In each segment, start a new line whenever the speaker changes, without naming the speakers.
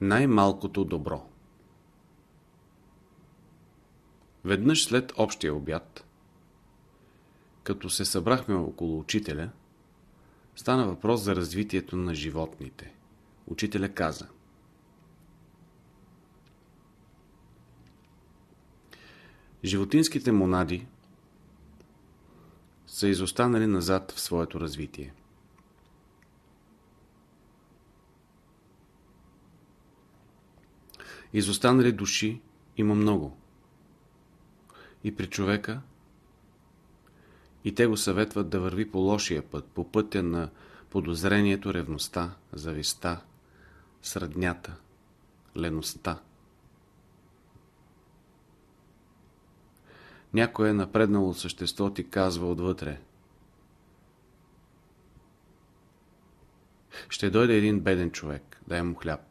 Най-малкото добро Веднъж след общия обяд, като се събрахме около учителя, стана въпрос за развитието на животните. Учителя каза Животинските монади са изостанали назад в своето развитие. Изостанали души има много. И при човека, и те го съветват да върви по лошия път, по пътя на подозрението, ревността, зависта, среднята, леността. Някое напреднало същество ти казва отвътре. Ще дойде един беден човек, дай му хляб.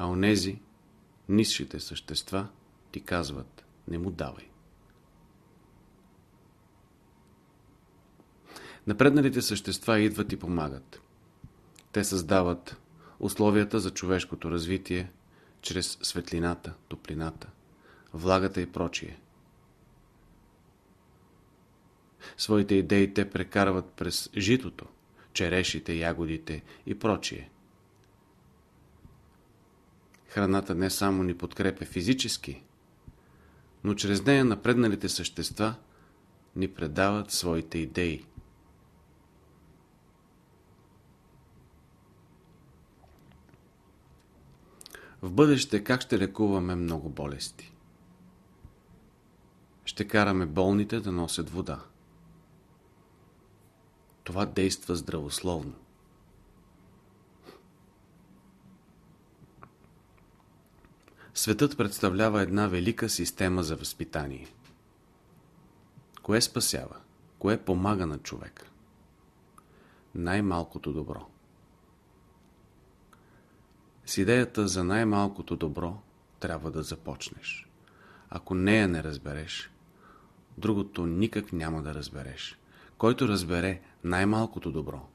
А онези, низшите същества, ти казват, не му давай. Напредналите същества идват и помагат. Те създават условията за човешкото развитие чрез светлината, топлината, влагата и прочие. Своите идеи те прекарват през житото, черешите, ягодите и прочие. Храната не само ни подкрепя физически, но чрез нея напредналите същества ни предават своите идеи. В бъдеще как ще лекуваме много болести? Ще караме болните да носят вода. Това действа здравословно. Светът представлява една велика система за възпитание. Кое спасява? Кое помага на човека? Най-малкото добро. С идеята за най-малкото добро трябва да започнеш. Ако нея не разбереш, другото никак няма да разбереш. Който разбере най-малкото добро,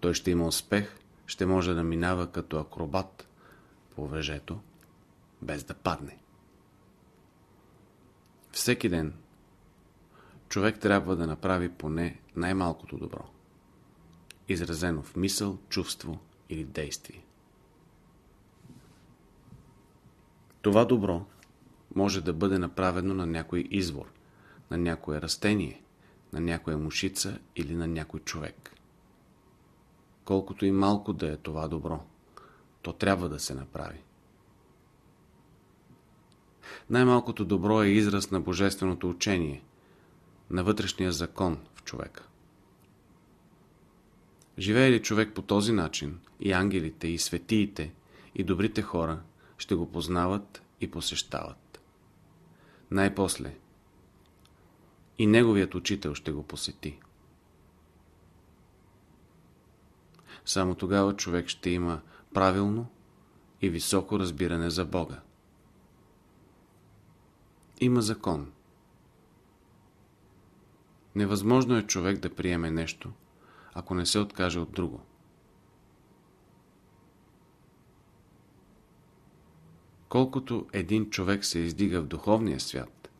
той ще има успех, ще може да минава като акробат по въжето, без да падне. Всеки ден човек трябва да направи поне най-малкото добро, изразено в мисъл, чувство или действие. Това добро може да бъде направено на някой извор, на някое растение, на някоя мушица или на някой човек. Колкото и малко да е това добро, то трябва да се направи. Най-малкото добро е израз на божественото учение, на вътрешния закон в човека. Живее ли човек по този начин, и ангелите, и светиите, и добрите хора ще го познават и посещават. Най-после и неговият учител ще го посети. Само тогава човек ще има правилно и високо разбиране за Бога. Има закон. Невъзможно е човек да приеме нещо, ако не се откаже от друго. Колкото един човек се издига в духовния свят,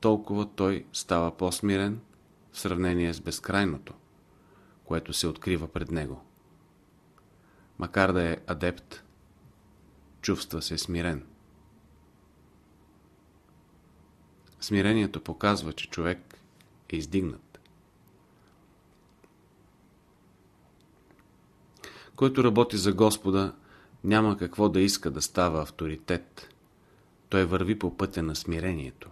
толкова той става по-смирен в сравнение с безкрайното, което се открива пред него. Макар да е адепт, чувства се смирен. Смирението показва, че човек е издигнат. Който работи за Господа, няма какво да иска да става авторитет. Той върви по пътя на смирението.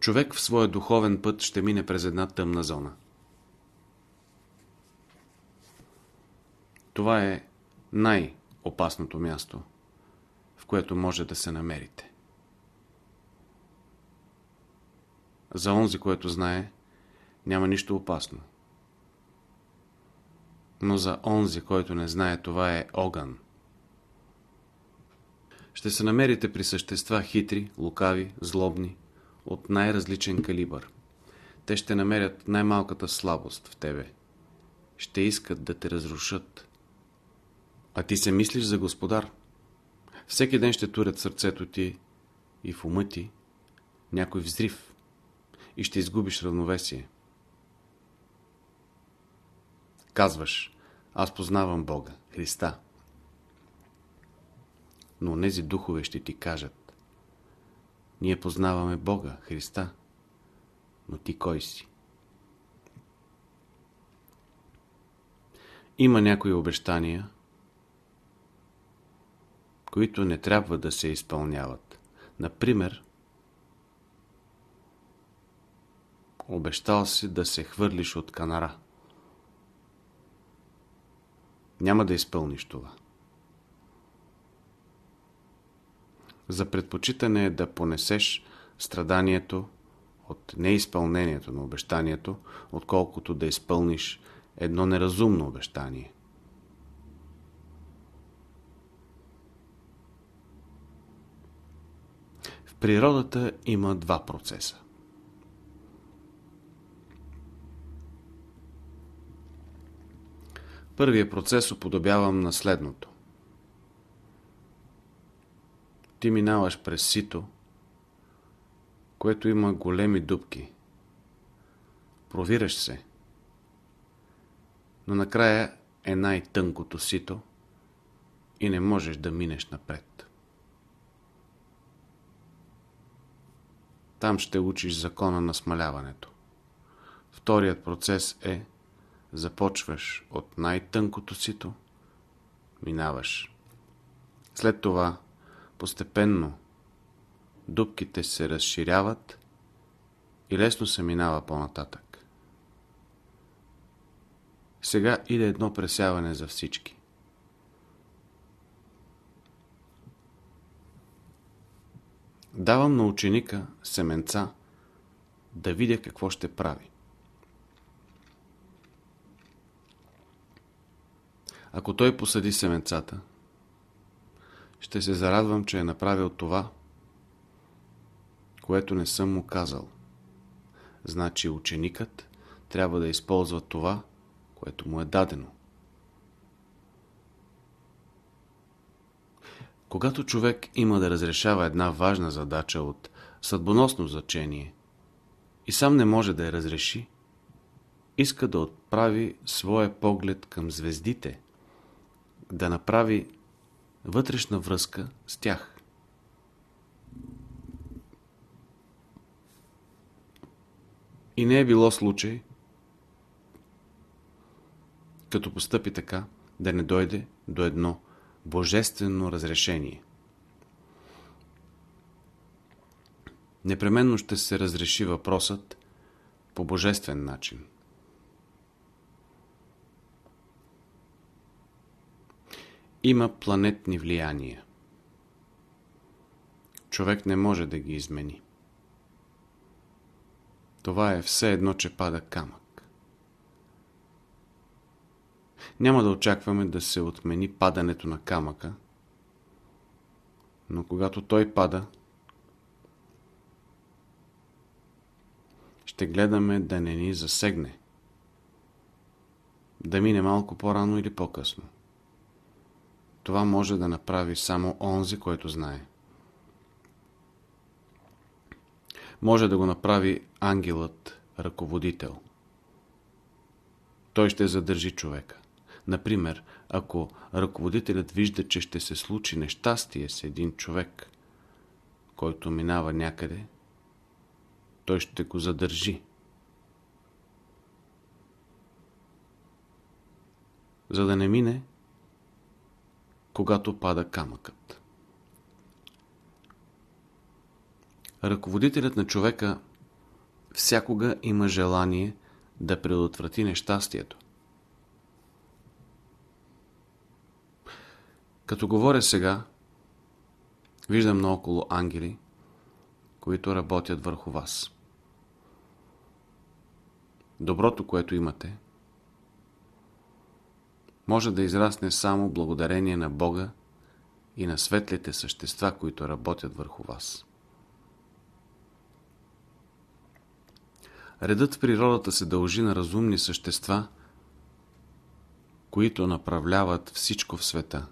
Човек в своя духовен път ще мине през една тъмна зона. Това е най-опасното място, което може да се намерите. За онзи, което знае, няма нищо опасно но за онзи, който не знае, това е огън. Ще се намерите при същества хитри, лукави, злобни, от най-различен калибър. Те ще намерят най-малката слабост в тебе. Ще искат да те разрушат. А ти се мислиш за господар. Всеки ден ще турят сърцето ти и в ума ти някой взрив и ще изгубиш равновесие. Казваш, аз познавам Бога, Христа. Но тези духове ще ти кажат, ние познаваме Бога, Христа, но ти кой си? Има някои обещания, които не трябва да се изпълняват. Например, обещал си да се хвърлиш от канара. Няма да изпълниш това. За предпочитане е да понесеш страданието от неизпълнението на обещанието, отколкото да изпълниш едно неразумно обещание. В природата има два процеса. Първия процес уподобявам на следното. Ти минаваш през сито, което има големи дубки. Провираш се, но накрая е най-тънкото сито и не можеш да минеш напред. Там ще учиш закона на смаляването. Вторият процес е започваш от най-тънкото сито, минаваш. След това постепенно дубките се разширяват и лесно се минава по-нататък. Сега иде едно пресяване за всички. Давам на ученика семенца да видя какво ще прави. Ако той посади семенцата, ще се зарадвам, че е направил това, което не съм му казал. Значи ученикът трябва да използва това, което му е дадено. Когато човек има да разрешава една важна задача от съдбоносно значение и сам не може да я разреши, иска да отправи своя поглед към звездите, да направи вътрешна връзка с тях. И не е било случай, като постъпи така, да не дойде до едно божествено разрешение. Непременно ще се разреши въпросът по божествен начин. Има планетни влияния. Човек не може да ги измени. Това е все едно, че пада камък. Няма да очакваме да се отмени падането на камъка, но когато той пада, ще гледаме да не ни засегне, да мине малко по-рано или по-късно. Това може да направи само онзи, който знае. Може да го направи ангелът, ръководител. Той ще задържи човека. Например, ако ръководителят вижда, че ще се случи нещастие с един човек, който минава някъде, той ще го задържи. За да не мине, когато пада камъкът. Ръководителят на човека всякога има желание да предотврати нещастието. Като говоря сега, виждам наоколо ангели, които работят върху вас. Доброто, което имате, може да израсне само благодарение на Бога и на светлите същества, които работят върху вас. Редът в природата се дължи на разумни същества, които направляват всичко в света.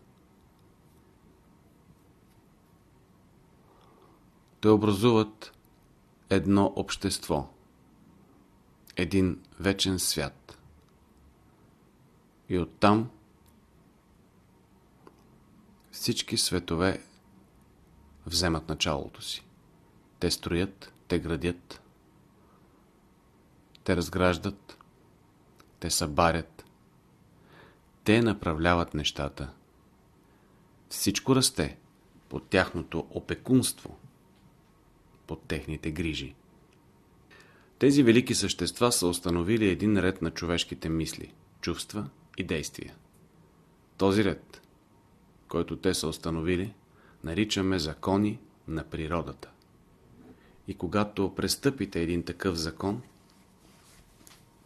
Те образуват едно общество, един вечен свят. И оттам всички светове вземат началото си. Те строят, те градят, те разграждат, те събарят, те направляват нещата. Всичко расте под тяхното опекунство, под техните грижи. Тези велики същества са установили един ред на човешките мисли, чувства и действия. Този ред, който те са установили, наричаме закони на природата. И когато престъпите един такъв закон,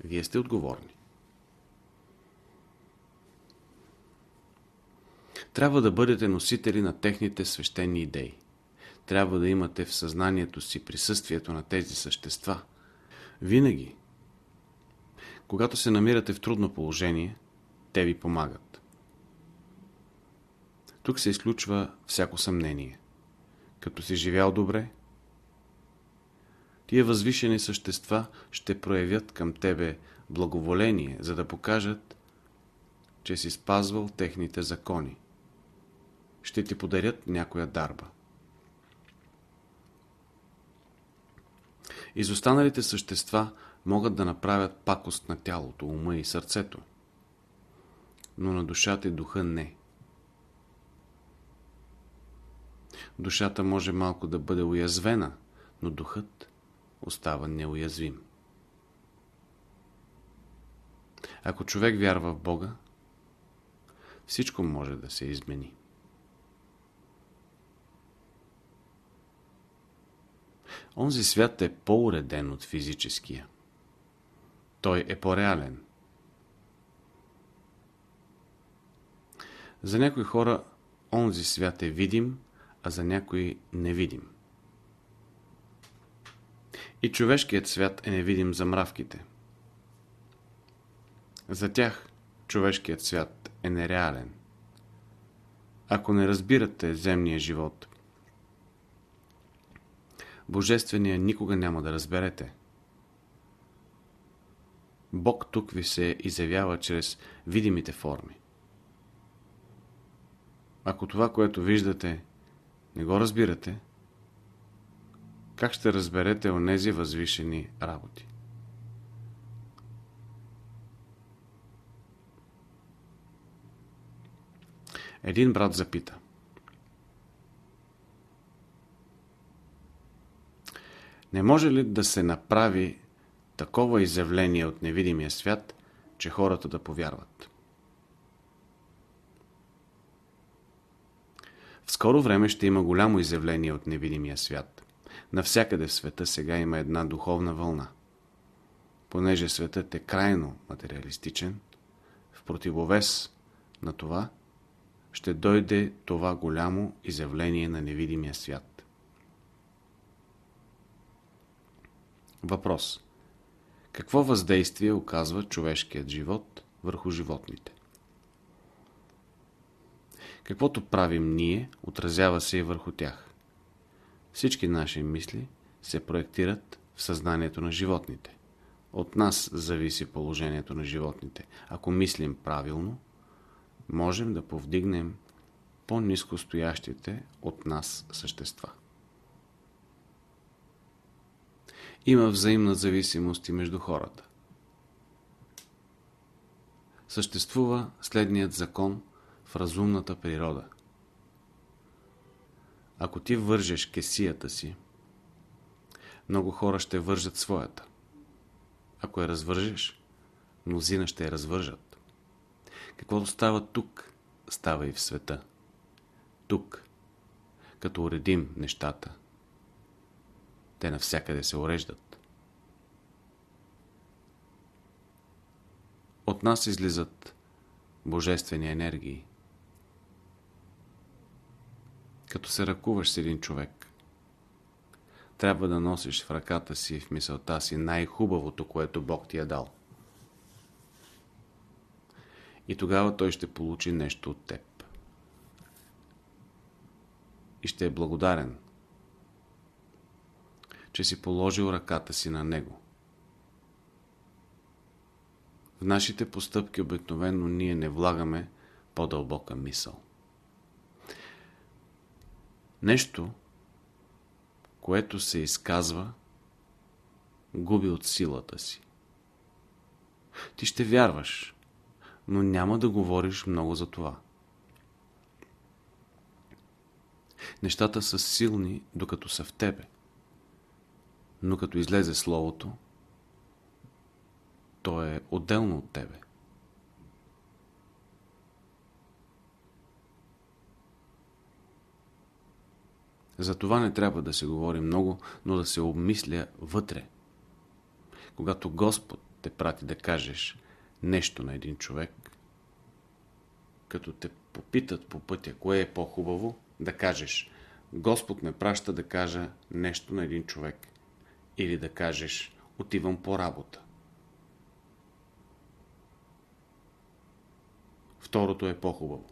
вие сте отговорни. Трябва да бъдете носители на техните свещени идеи. Трябва да имате в съзнанието си присъствието на тези същества. Винаги, когато се намирате в трудно положение, те ви помагат. Тук се изключва всяко съмнение. Като си живял добре, тия възвишени същества ще проявят към тебе благоволение, за да покажат, че си спазвал техните закони. Ще ти подарят някоя дарба. Изостаналите същества могат да направят пакост на тялото, ума и сърцето, но на душата и духа не. Душата може малко да бъде уязвена, но духът остава неуязвим. Ако човек вярва в Бога, всичко може да се измени. Онзи свят е по-уреден от физическия. Той е по-реален. За някои хора онзи свят е видим, а за някои невидим. И човешкият свят е невидим за мравките. За тях човешкият свят е нереален. Ако не разбирате земния живот, Божествения никога няма да разберете. Бог тук ви се изявява чрез видимите форми. Ако това, което виждате, не го разбирате, как ще разберете онези възвишени работи? Един брат запита. Не може ли да се направи такова изявление от невидимия свят, че хората да повярват? В скоро време ще има голямо изявление от невидимия свят. Навсякъде в света сега има една духовна вълна. Понеже светът е крайно материалистичен, в противовес на това ще дойде това голямо изявление на невидимия свят. Въпрос. Какво въздействие оказва човешкият живот върху животните? Каквото правим ние, отразява се и върху тях. Всички наши мисли се проектират в съзнанието на животните. От нас зависи положението на животните. Ако мислим правилно, можем да повдигнем по-низко стоящите от нас същества. Има взаимна зависимост и между хората. Съществува следният закон в разумната природа. Ако ти вържеш кесията си, много хора ще вържат своята. Ако я развържеш, мнозина ще я развържат. Каквото става тук, става и в света. Тук, като уредим нещата, те навсякъде се уреждат. От нас излизат божествени енергии. Като се ръкуваш с един човек, трябва да носиш в ръката си в мисълта си най-хубавото, което Бог ти е дал. И тогава той ще получи нещо от теб. И ще е благодарен, че си положил ръката си на него. В нашите постъпки обикновено ние не влагаме по-дълбока мисъл. Нещо, което се изказва, губи от силата си. Ти ще вярваш, но няма да говориш много за това. Нещата са силни, докато са в тебе. Но като излезе Словото, то е отделно от тебе. За това не трябва да се говори много, но да се обмисля вътре. Когато Господ те прати да кажеш нещо на един човек, като те попитат по пътя, кое е по-хубаво, да кажеш Господ ме праща да кажа нещо на един човек. Или да кажеш отивам по работа. Второто е по-хубаво.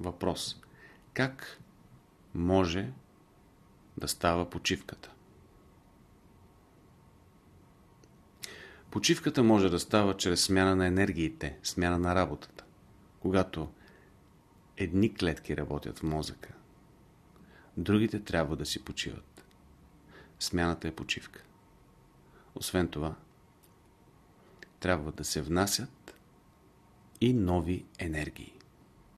Въпрос. Как може да става почивката? Почивката може да става чрез смяна на енергиите, смяна на работата. Когато едни клетки работят в мозъка, другите трябва да си почиват. Смяната е почивка. Освен това, трябва да се внасят и нови енергии.